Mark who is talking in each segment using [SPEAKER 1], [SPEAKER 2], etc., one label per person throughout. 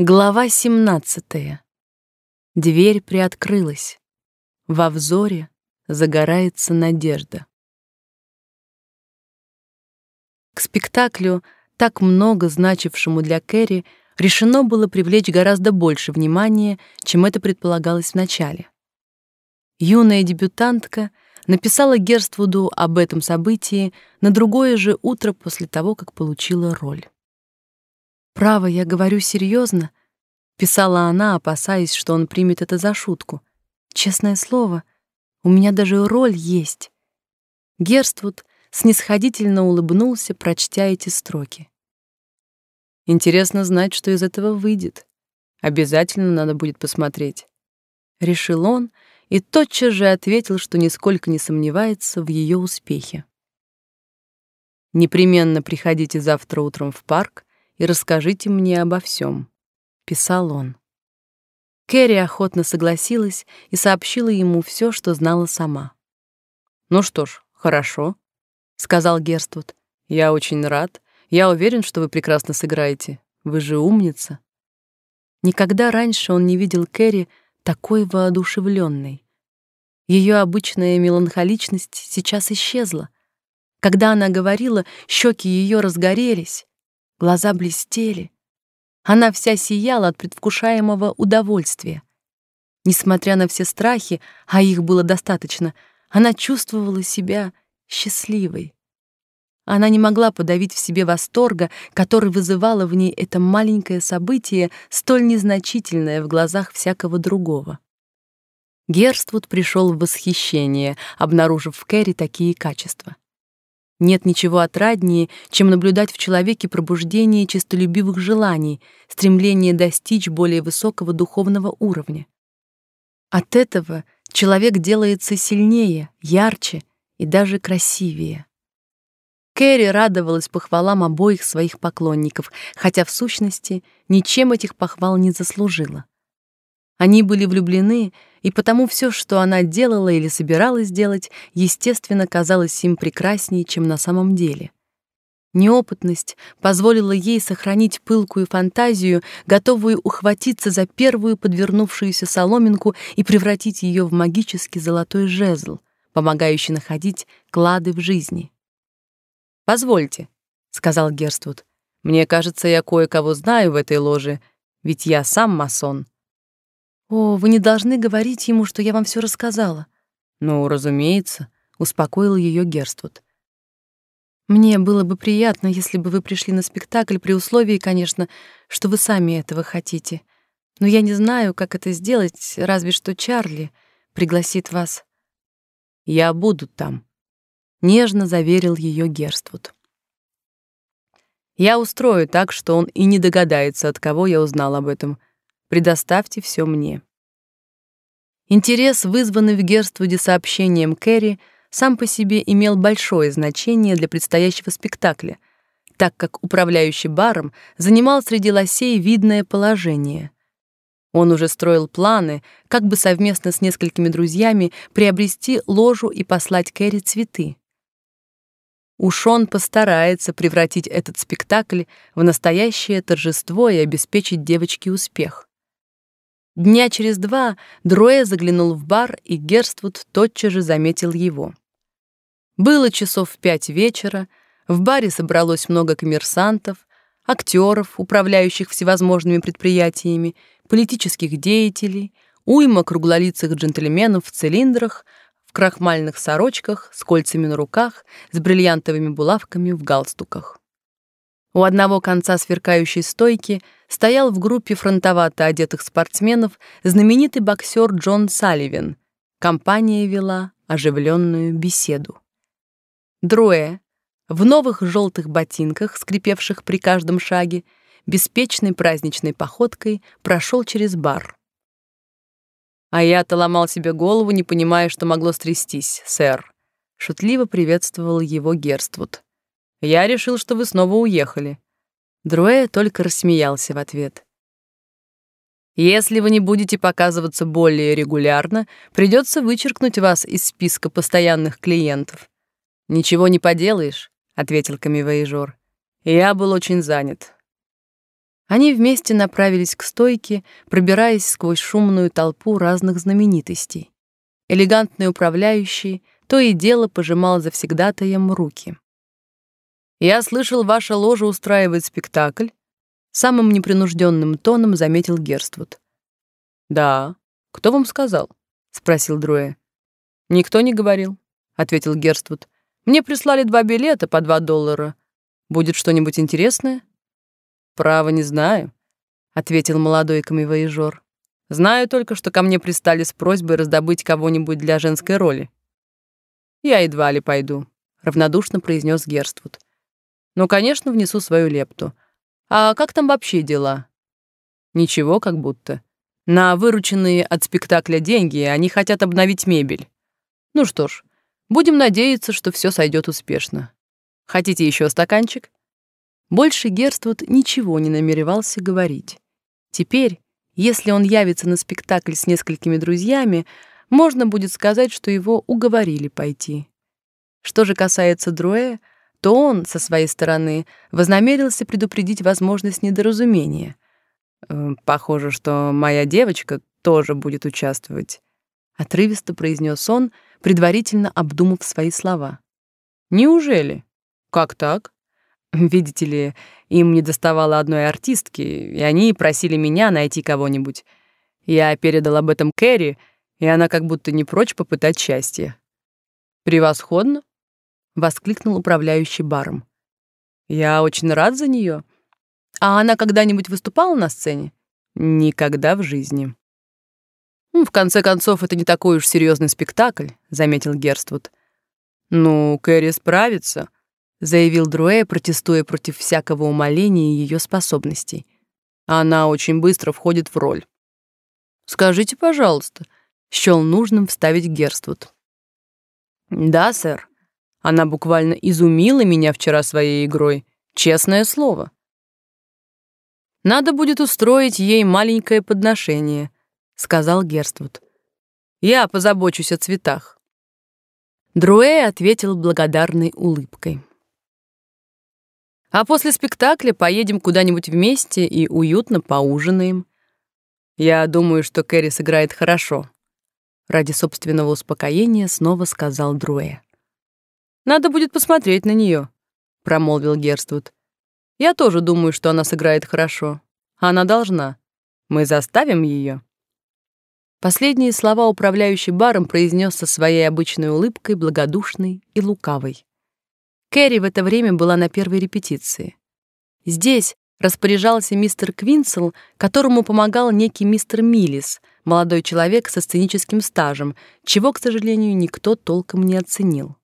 [SPEAKER 1] Глава 17. Дверь приоткрылась. Во взоре загорается надежда. К спектаклю, так много значившему для Кэрри, решено было привлечь гораздо больше внимания, чем это предполагалось вначале. Юная дебютантка написала Герствуду об этом событии на другое же утро после того, как получила роль. Право, я говорю серьезно, писала она, опасаясь, что он примет это за шутку. Честное слово, у меня даже роль есть. Герствуд снисходительно улыбнулся, прочтя эти строки. Интересно знать, что из этого выйдет. Обязательно надо будет посмотреть, решил он и тотчас же ответил, что нисколько не сомневается в ее успехе. Непременно приходите завтра утром в парк и расскажите мне обо всем, писал он. Кэрри охотно согласилась и сообщила ему все, что знала сама. Ну что ж, хорошо, сказал Герствуд. Я очень рад. Я уверен, что вы прекрасно сыграете. Вы же умница. Никогда раньше он не видел Кэрри такой воодушевленной. Ее обычная меланхоличность сейчас исчезла. Когда она говорила, щеки ее разгорелись, глаза блестели. Она вся сияла от предвкушаемого удовольствия. Несмотря на все страхи, а их было достаточно, она чувствовала себя счастливой. Она не могла подавить в себе восторга, который вызывало в ней это маленькое событие, столь незначительное в глазах всякого другого. Герствуд пришел в восхищение, обнаружив в Кэрри такие качества. Нет ничего отраднее, чем наблюдать в человеке пробуждение честолюбивых желаний, стремление достичь более высокого духовного уровня. От этого человек делается сильнее, ярче и даже красивее. Кэрри радовалась похвалам обоих своих поклонников, хотя в сущности ничем этих похвал не заслужила. Они были влюблены, и потому все, что она делала или собиралась делать, естественно, казалось им прекраснее, чем на самом деле. Неопытность позволила ей сохранить пылкую фантазию, готовую ухватиться за первую подвернувшуюся соломинку и превратить ее в магический золотой жезл, помогающий находить клады в жизни. «Позвольте», — сказал Герствуд, — «мне кажется, я кое-кого знаю в этой ложе, ведь я сам масон». О, вы не должны говорить ему, что я вам все рассказала. Ну, разумеется, успокоил ее Герствуд. Мне было бы приятно, если бы вы пришли на спектакль при условии, конечно, что вы сами этого хотите. Но я не знаю, как это сделать, разве что Чарли пригласит вас. Я буду там, нежно заверил ее Герствуд. Я устрою так, что он и не догадается, от кого я узнал об этом. Предоставьте все мне. Интерес, вызванный в Герствуде сообщением Кэрри, сам по себе имел большое значение для предстоящего спектакля, так как управляющий баром занимал среди лосей видное положение. Он уже строил планы, как бы совместно с несколькими друзьями приобрести ложу и послать Кэрри цветы. Уж он постарается превратить этот спектакль в настоящее торжество и обеспечить девочке успех. Дня через два Дроя заглянул в бар, и Герствуд тотчас же заметил его. Было часов пять вечера, в баре собралось много коммерсантов, актеров, управляющих всевозможными предприятиями, политических деятелей, уйма круглолицых джентльменов в цилиндрах, в крахмальных сорочках, с кольцами на руках, с бриллиантовыми булавками в галстуках. У одного конца сверкающей стойки стоял в группе фронтовато одетых спортсменов знаменитый боксер Джон Салливен. Компания вела оживленную беседу. Дроэ, в новых желтых ботинках, скрипевших при каждом шаге, беспечной праздничной походкой прошел через бар. А я-то ломал себе голову, не понимая, что могло стрястись, сэр. Шутливо приветствовал его Герствуд. Я решил, что вы снова уехали. Друэ только рассмеялся в ответ. Если вы не будете показываться более регулярно, придется вычеркнуть вас из списка постоянных клиентов. Ничего не поделаешь, ответил камевояжёр. Я был очень занят. Они вместе направились к стойке, пробираясь сквозь шумную толпу разных знаменитостей. Элегантный управляющий то и дело пожимал завсегдатаем руки. «Я слышал, ваша ложа устраивает спектакль», — самым непринужденным тоном заметил Герствуд. «Да. Кто вам сказал?» — спросил Друэ. «Никто не говорил», — ответил Герствуд. «Мне прислали два билета по два доллара. Будет что-нибудь интересное?» «Право не знаю», — ответил молодой камевояжёр. «Знаю только, что ко мне пристали с просьбой раздобыть кого-нибудь для женской роли». «Я едва ли пойду», — равнодушно произнес Герствуд. «Ну, конечно, внесу свою лепту. А как там вообще дела?» «Ничего, как будто. На вырученные от спектакля деньги они хотят обновить мебель. Ну что ж, будем надеяться, что все сойдет успешно. Хотите еще стаканчик?» Больше Герствуд ничего не намеревался говорить. Теперь, если он явится на спектакль с несколькими друзьями, можно будет сказать, что его уговорили пойти. Что же касается Друэ, то он, со своей стороны, вознамерился предупредить возможность недоразумения. «Э, «Похоже, что моя девочка тоже будет участвовать», — отрывисто произнес он, предварительно обдумав свои слова. «Неужели? Как так?» Видите ли, им не доставало одной артистки, и они просили меня найти кого-нибудь. Я передал об этом Кэрри, и она как будто не прочь попытать счастье. «Превосходно!» — воскликнул управляющий баром. «Я очень рад за нее. А она когда-нибудь выступала на сцене?» «Никогда в жизни». «Ну, «В конце концов, это не такой уж серьезный спектакль», — заметил Герствуд. «Ну, Кэрри справится», заявил Друэ, протестуя против всякого умаления ее способностей. Она очень быстро входит в роль. Скажите, пожалуйста, счёл нужным вставить Герствуд. Да, сэр. Она буквально изумила меня вчера своей игрой, честное слово. Надо будет устроить ей маленькое подношение, сказал Герствуд. Я позабочусь о цветах. Друэ ответил благодарной улыбкой. А после спектакля поедем куда-нибудь вместе и уютно поужинаем. Я думаю, что Кэрри сыграет хорошо. Ради собственного успокоения снова сказал Друэ. Надо будет посмотреть на нее, промолвил Герствуд. Я тоже думаю, что она сыграет хорошо. Она должна. Мы заставим ее. Последние слова управляющий баром произнес со своей обычной улыбкой, благодушной и лукавой. Кэрри в это время была на первой репетиции. Здесь распоряжался мистер Квинсел, которому помогал некий мистер Миллис, молодой человек со сценическим стажем, чего, к сожалению, никто толком не оценил.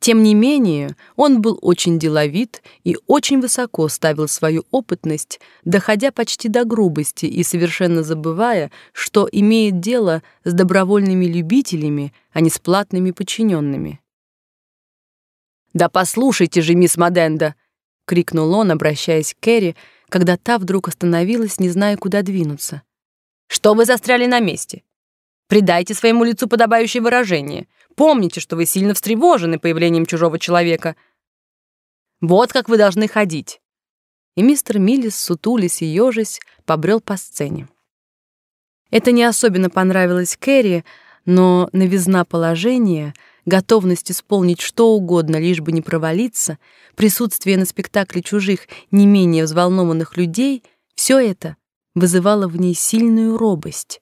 [SPEAKER 1] Тем не менее, он был очень деловит и очень высоко ставил свою опытность, доходя почти до грубости и совершенно забывая, что имеет дело с добровольными любителями, а не с платными подчиненными. «Да послушайте же, мисс Маденда!» — крикнул он, обращаясь к Кэрри, когда та вдруг остановилась, не зная, куда двинуться. «Что вы застряли на месте? Придайте своему лицу подобающее выражение. Помните, что вы сильно встревожены появлением чужого человека. Вот как вы должны ходить». И мистер Миллис, сутулись и ёжись, побрел по сцене. Это не особенно понравилось Кэрри, но новизна положения — готовность исполнить что угодно, лишь бы не провалиться, присутствие на спектакле чужих, не менее взволнованных людей — все это вызывало в ней сильную робость.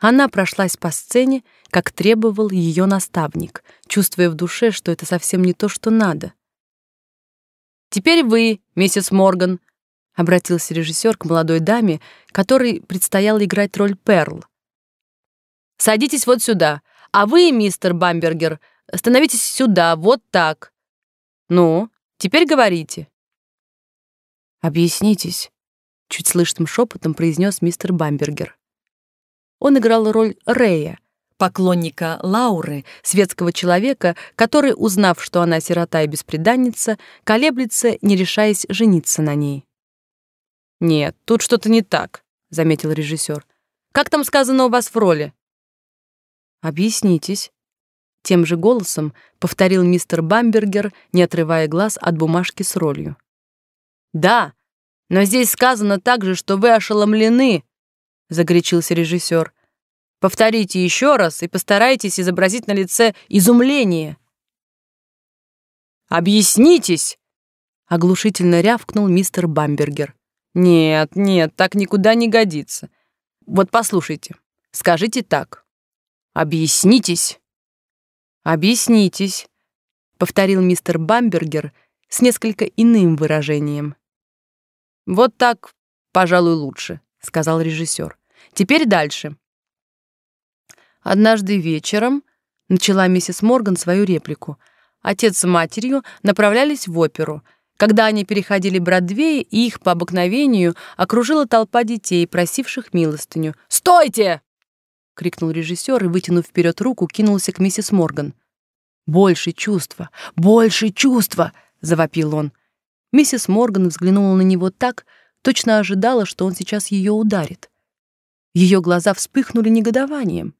[SPEAKER 1] Она прошлась по сцене, как требовал ее наставник, чувствуя в душе, что это совсем не то, что надо. «Теперь вы, миссис Морган», — обратился режиссер к молодой даме, которой предстояло играть роль Перл. «Садитесь вот сюда, а вы, мистер Бамбергер, становитесь сюда, вот так. Ну, теперь говорите. Объяснитесь, чуть слышным шепотом произнес мистер Бамбергер. Он играл роль Рэя, поклонника Лауры, светского человека, который, узнав, что она сирота и бесприданница, колеблется, не решаясь жениться на ней. Нет, тут что-то не так, заметил режиссер. Как там сказано у вас в роли? Объяснитесь. Тем же голосом повторил мистер Бамбергер, не отрывая глаз от бумажки с ролью. Да, Но здесь сказано также, что вы ошеломлены, загорячился режиссер. Повторите еще раз и постарайтесь изобразить на лице изумление. Объяснитесь, оглушительно рявкнул мистер Бамбергер. Нет, нет, так никуда не годится. Вот послушайте. Скажите так. Объяснитесь. Объяснитесь, повторил мистер Бамбергер с несколько иным выражением. Вот так, пожалуй, лучше, сказал режиссер. Теперь дальше. Однажды вечером начала миссис Морган свою реплику. Отец с матерью направлялись в оперу. Когда они переходили Бродвей, их по обыкновению окружила толпа детей, просивших милостыню. "Стойте!" крикнул режиссер и вытянув вперед руку, кинулся к миссис Морган. "Больше чувства, больше чувства!" завопил он. Миссис Морган взглянула на него так, точно ожидала, что он сейчас ее ударит. Ее глаза вспыхнули негодованием.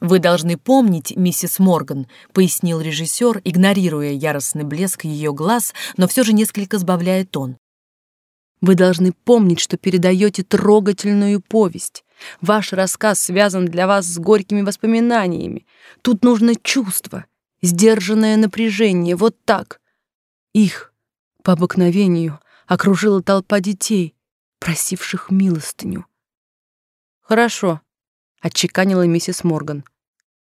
[SPEAKER 2] Вы должны помнить, миссис Морган, пояснил режиссер, игнорируя яростный блеск ее глаз, но все же несколько сбавляя тон.
[SPEAKER 1] Вы должны помнить, что передаете трогательную повесть. Ваш рассказ связан для вас с горькими воспоминаниями. Тут нужно чувство, сдержанное напряжение, вот так. Их по обыкновению окружила толпа детей, просивших милостыню. Хорошо, отчеканила миссис Морган.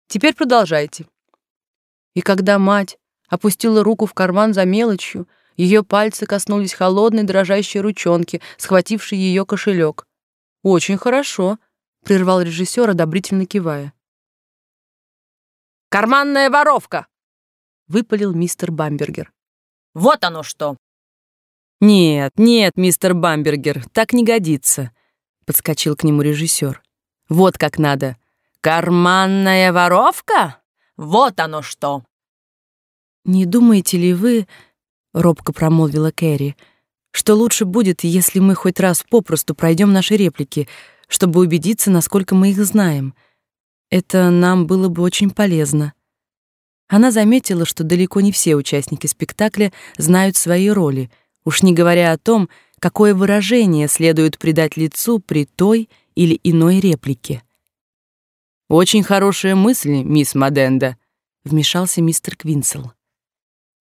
[SPEAKER 1] Теперь продолжайте. И когда мать опустила руку в карман за мелочью, ее пальцы коснулись холодной дрожащей ручонки, схватившей ее кошелек. Очень хорошо, прервал режиссер, одобрительно кивая. Карманная воровка, выпалил мистер Бамбергер.
[SPEAKER 2] Вот оно что.
[SPEAKER 1] Нет, нет, мистер Бамбергер, так не годится, подскочил к нему режиссер. Вот как надо. Карманная воровка? Вот оно что. Не думаете ли вы, робко промолвила Кэрри, что лучше будет, если мы хоть раз попросту пройдем наши реплики, чтобы убедиться, насколько мы их знаем? Это нам было бы очень полезно. Она заметила, что далеко не все участники спектакля знают свои роли, уж не говоря о том, какое выражение следует придать лицу при той или иной реплике. Очень хорошая мысль, мисс Маденда, вмешался мистер Квинсел.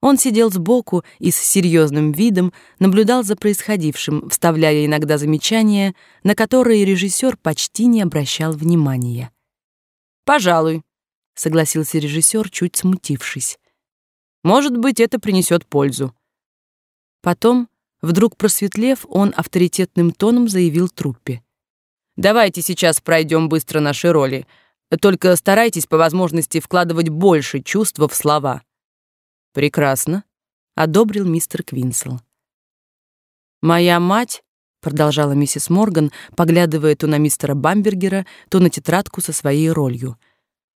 [SPEAKER 1] Он сидел сбоку и с серьезным видом наблюдал за происходившим, вставляя иногда замечания, на которые режиссер почти не обращал внимания. Пожалуй, согласился режиссер, чуть смутившись. Может быть, это принесет пользу. Потом, вдруг просветлев, он авторитетным тоном заявил труппе: Давайте сейчас пройдем быстро наши роли. Только старайтесь по возможности вкладывать больше чувства в слова. Прекрасно, одобрил мистер Квинсел. Моя мать, продолжала миссис Морган, поглядывая то на мистера Бамбергера, то на тетрадку со своей ролью.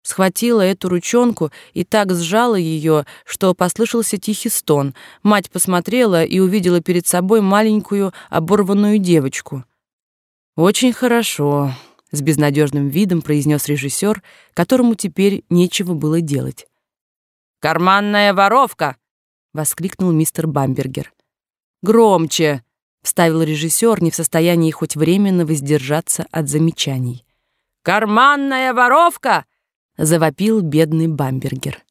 [SPEAKER 1] Схватила эту ручонку и так сжала ее, что послышался тихий стон. Мать посмотрела и увидела перед собой маленькую оборванную девочку. Очень хорошо, с безнадежным видом произнес режиссер, которому теперь нечего было делать. Карманная воровка, воскликнул мистер Бамбергер. Громче, вставил режиссер, не в состоянии хоть временно воздержаться от замечаний. Карманная воровка, завопил бедный Бамбергер.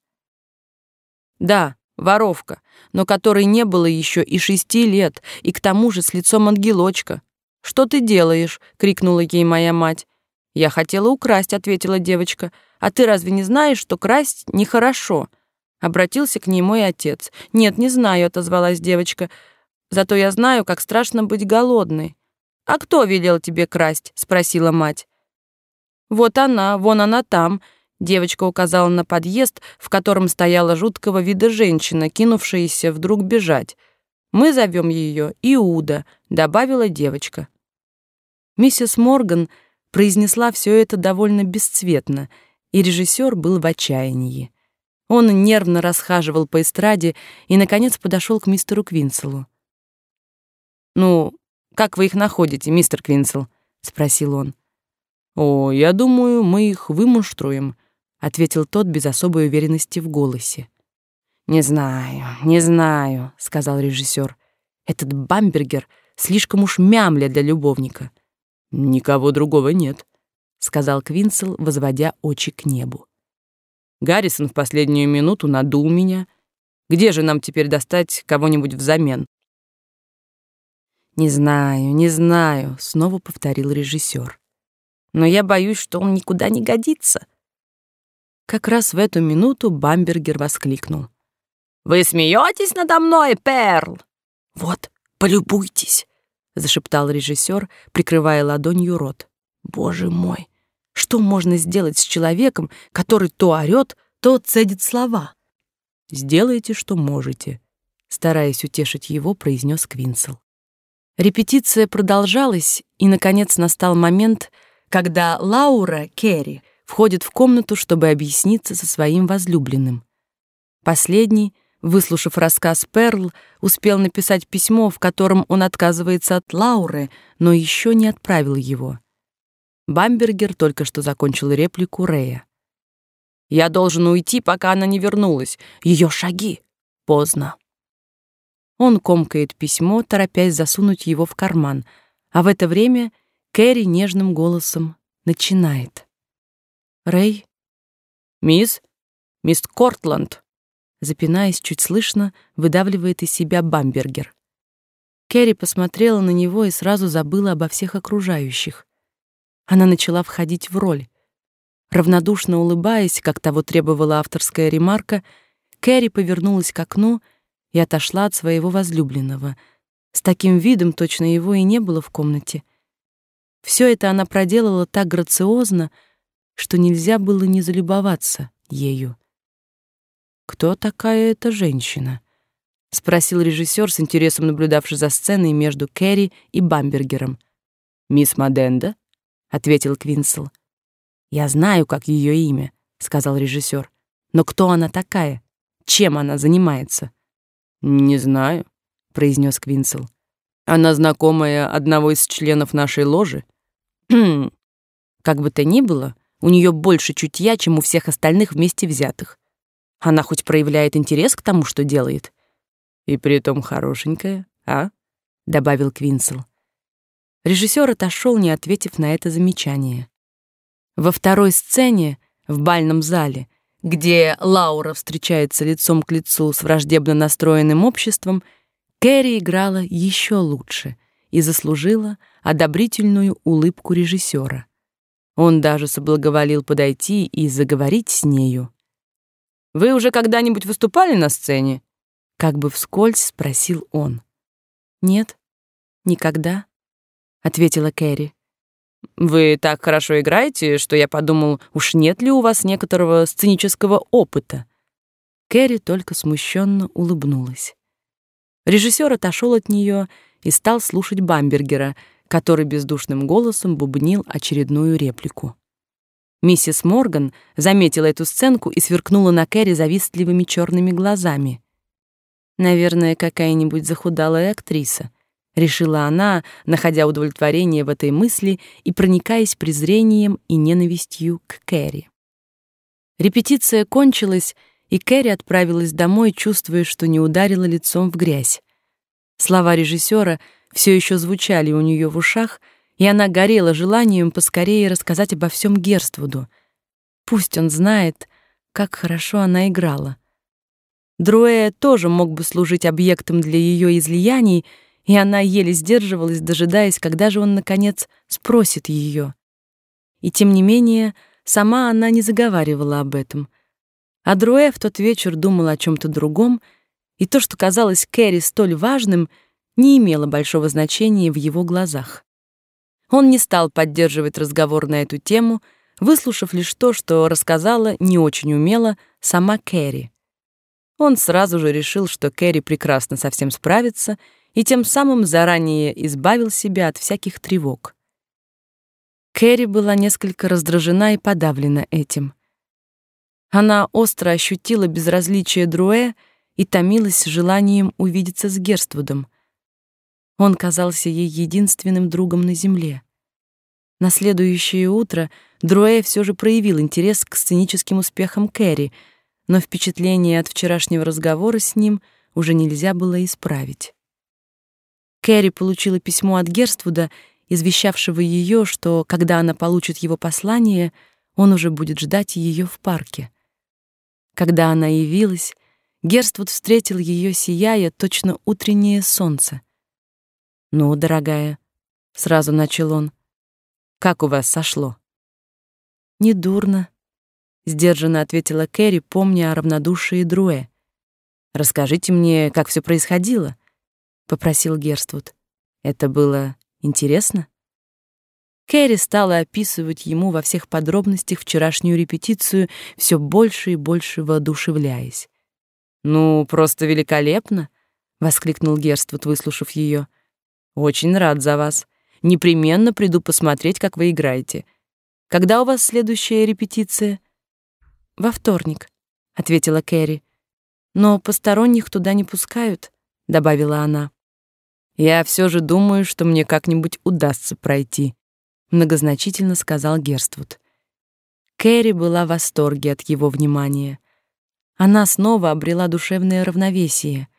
[SPEAKER 1] Да, воровка, но которой не было еще и шести лет, и к тому же с лицом ангелочка. «Что ты делаешь?» — крикнула ей моя мать. «Я хотела украсть», — ответила девочка. «А ты разве не знаешь, что красть нехорошо?» Обратился к ней мой отец. «Нет, не знаю», — отозвалась девочка. «Зато я знаю, как страшно быть голодной». «А кто велел тебе красть?» — спросила мать. «Вот она, вон она там», — девочка указала на подъезд, в котором стояла жуткого вида женщина, кинувшаяся вдруг бежать. «Мы зовем ее Иуда», — добавила девочка. Миссис Морган произнесла все это довольно бесцветно, и режиссер был в отчаянии. Он нервно расхаживал по эстраде и, наконец, подошел к мистеру Квинселу. «Ну, как вы их находите, мистер Квинсел?» — спросил он. «О, я думаю, мы их вымуштруем», — ответил тот без особой уверенности в голосе. «Не знаю, не знаю», — сказал режиссер. Этот бамбергер слишком уж мямля для любовника. Никого другого нет, сказал Квинсел, возводя очи к небу. Гаррисон в последнюю минуту надул меня. Где же нам теперь достать кого-нибудь взамен? Не знаю, не знаю, снова повторил режиссер. Но я боюсь, что он никуда не годится. Как раз в эту минуту Бамбергер воскликнул: "Вы смеетесь надо мной, Перл? Вот, полюбуйтесь", зашептал режиссер, прикрывая ладонью рот. "Боже мой, что можно сделать с человеком, который то орёт, то цедит слова?" "Сделайте, что можете", стараясь утешить его, произнес Квинсел. Репетиция продолжалась, и наконец настал момент, когда Лаура Керри входит в комнату, чтобы объясниться со своим возлюбленным. Последний, выслушав рассказ Перл, успел написать письмо, в котором он отказывается от Лауры, но еще не отправил его. Бамбергер только что закончил реплику Рея. «Я должен уйти, пока она не вернулась. Ее шаги. Поздно». Он комкает письмо, торопясь засунуть его в карман, а в это время Кэрри нежным голосом начинает. «Рэй?» «Мисс? Мисс Кортланд?» Запинаясь, чуть слышно, выдавливает из себя Бамбергер. Кэрри посмотрела на него и сразу забыла обо всех окружающих. Она начала входить в роль. Равнодушно улыбаясь, как того требовала авторская ремарка, Кэрри повернулась к окну и отошла от своего возлюбленного. С таким видом точно его и не было в комнате. Все это она проделала так грациозно, что нельзя было не залюбоваться ею. Кто такая эта женщина? спросил режиссер с интересом наблюдавший за сценой между Кэрри и Бамбергером. Мисс Маденда, ответил Квинсел. Я знаю, как ее имя, сказал режиссер. Но кто она такая? Чем она занимается? Не знаю, произнес Квинсел. Она знакомая одного из членов нашей ложи. Как бы то ни было, у нее больше чутья, чем у всех остальных вместе взятых. Она хоть проявляет интерес к тому, что делает. И при том хорошенькая, а? добавил Квинсел. Режиссер отошел, не ответив на это замечание. Во второй сцене в бальном зале где Лаура встречается лицом к лицу с враждебно настроенным обществом, Кэрри играла еще лучше и заслужила одобрительную улыбку режиссера. Он даже соблаговолил подойти и заговорить с нею. «Вы уже когда-нибудь выступали на сцене?» Как бы вскользь спросил он. «Нет, никогда», — ответила Кэрри. Вы так хорошо играете, что я подумал, уж нет ли у вас некоторого сценического опыта. Кэрри только смущенно улыбнулась. Режиссер отошел от нее и стал слушать Бамбергера, который бездушным голосом бубнил очередную реплику. Миссис Морган заметила эту сценку и сверкнула на Кэрри завистливыми черными глазами. Наверное, какая-нибудь захудалая актриса, решила она, находя удовлетворение в этой мысли и проникаясь презрением и ненавистью к Кэрри. Репетиция кончилась, и Кэрри отправилась домой, чувствуя, что не ударила лицом в грязь. Слова режиссера все еще звучали у нее в ушах, и она горела желанием поскорее рассказать обо всем Герствуду. Пусть он знает, как хорошо она играла. Друэ тоже мог бы служить объектом для ее излияний, и она еле сдерживалась, дожидаясь, когда же он наконец спросит ее. И тем не менее, сама она не заговаривала об этом. А Друэ в тот вечер думал о чем то другом, и то, что казалось Кэрри столь важным, не имело большого значения в его глазах. Он не стал поддерживать разговор на эту тему, выслушав лишь то, что рассказала не очень умело сама Кэрри. Он сразу же решил, что Кэрри прекрасно со всем справится — и тем самым заранее избавил себя от всяких тревог. Кэрри была несколько раздражена и подавлена этим. Она остро ощутила безразличие Друэ и томилась желанием увидеться с Герствудом. Он казался ей единственным другом на земле. На следующее утро Друэ все же проявил интерес к сценическим успехам Кэрри, но впечатление от вчерашнего разговора с ним уже нельзя было исправить. Кэрри получила письмо от Герствуда, извещавшего ее, что, когда она получит его послание, он уже будет ждать ее в парке. Когда она явилась, Герствуд встретил ее, сияя точно утреннее солнце. «Ну, дорогая», — сразу начал он, — «как у вас сошло?» «Недурно», — сдержанно ответила Кэрри, помня о равнодушии Друэ. «Расскажите мне, как все происходило», — попросил Герствуд. «Это было интересно?» Кэрри стала описывать ему во всех подробностях вчерашнюю репетицию, все больше и больше воодушевляясь. «Ну, просто великолепно!» — воскликнул Герствуд, выслушав ее. Очень рад за вас. Непременно приду посмотреть, как вы играете. Когда у вас следующая репетиция? Во вторник, ответила Кэрри. Но посторонних туда не пускают, добавила она. Я все же думаю, что мне как-нибудь удастся пройти, многозначительно сказал Герствуд. Кэрри была в восторге от его внимания. Она снова обрела душевное равновесие.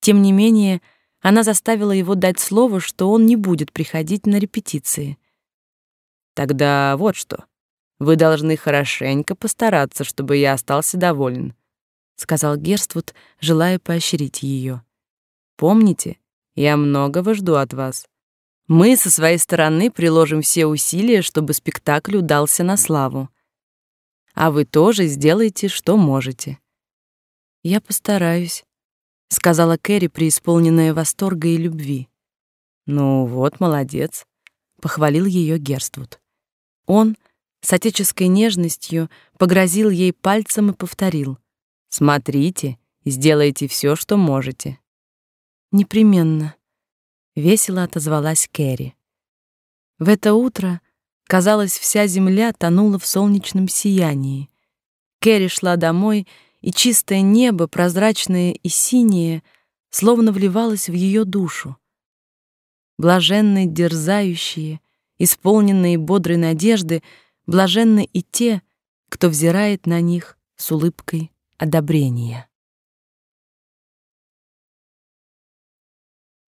[SPEAKER 1] Тем не менее, она заставила его дать слово, что он не будет приходить на репетиции. Тогда вот что. Вы должны хорошенько постараться, чтобы я остался доволен, сказал Герствуд, желая поощрить ее. Помните, я многого жду от вас. Мы со своей стороны приложим все усилия, чтобы спектакль удался на славу. А вы тоже сделайте, что можете. Я постараюсь, сказала Кэрри, преисполненная восторга и любви. Ну вот, молодец, похвалил ее Герствуд. Он с отеческой нежностью погрозил ей пальцем и повторил: "Смотрите, сделайте все, что можете". Непременно, весело отозвалась Кэрри. В это утро, казалось, вся земля тонула в солнечном сиянии. Кэрри шла домой и чистое небо, прозрачное и синее, словно вливалось в ее душу. Блаженны дерзающие, исполненные бодрой надежды, блаженны и те, кто взирает на них с улыбкой одобрения.